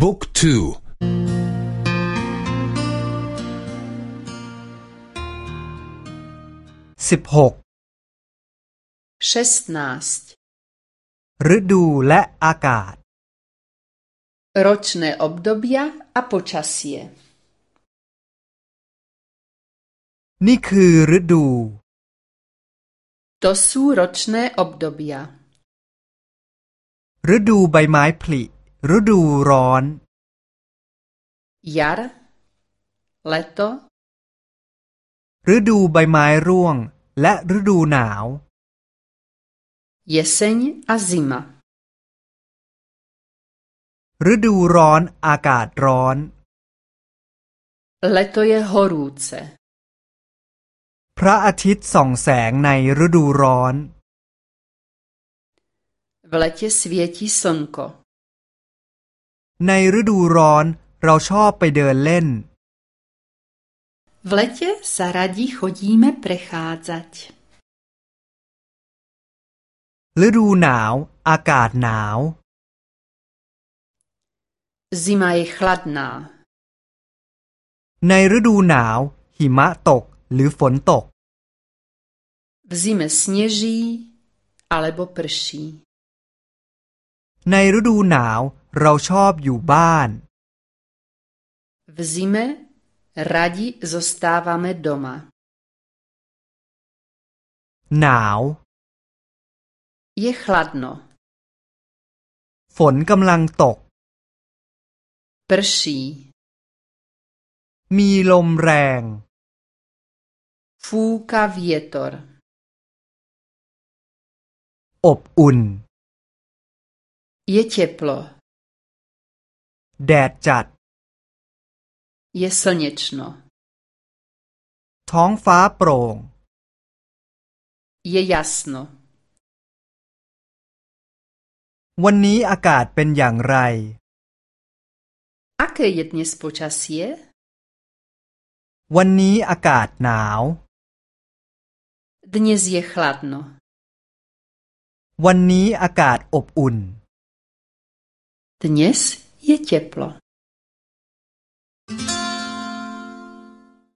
บุ๊กทูสิบหกฤดูและอากาศ Ročné obdobia a počasie นี่คือฤดู To sú ročné obdobia ฤดูใบไม้ผลิ ฤดูร้อน jar leto ฤดูใบไม้ร่วง และฤดูหนาว jeseň a zima ฤดูร้อนอากาศร้อน leto je horúce พระอาทิตย์ส่องแสงในฤดูร้อน v letě svietí slnko ในฤดูร้อนเราชอบไปเดินเล่น V letě sa radi chodíme prechádzať ฤดูหนาวอากาศหนาว Zima je chladná ในฤดูหนาว หิมะตกหรือฝนตก V zime sněží alebo prší ในฤดูหนาว เราชอบอยู่บ้าน V zime radi zostáváme doma หนาว Je chladno ฝนกำลังตก prší มีลมแรง fúka vietor อบอุ่น Je teplo แดดจัด Je slnečno ท้องฟ้าโปร่ง Je jasno วันนี้อากาศเป็นอย่างไร Aké je dnes počasie? วันนี้อากาศหนาว Dnes je chladno. วันนี้อากาศอบอุ่น Dnes je teplo.